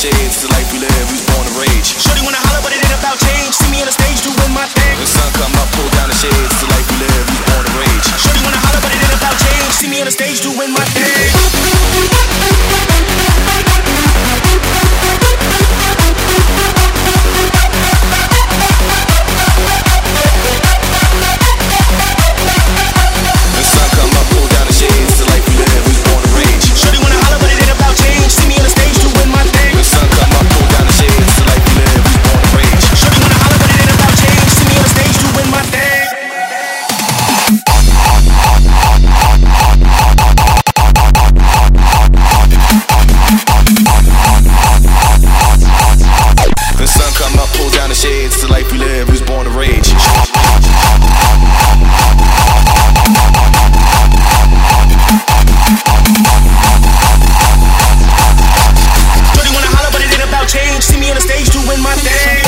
shades, it's the life we live, we was born to rage. Shorty wanna holler, but it ain't about change. See me on the stage doing my thing. When sun come up, pull down the shades, It's the life we live, we was born to rage. Shorty wanna holler, but it ain't about change. See me on the stage doing my thing. my thing.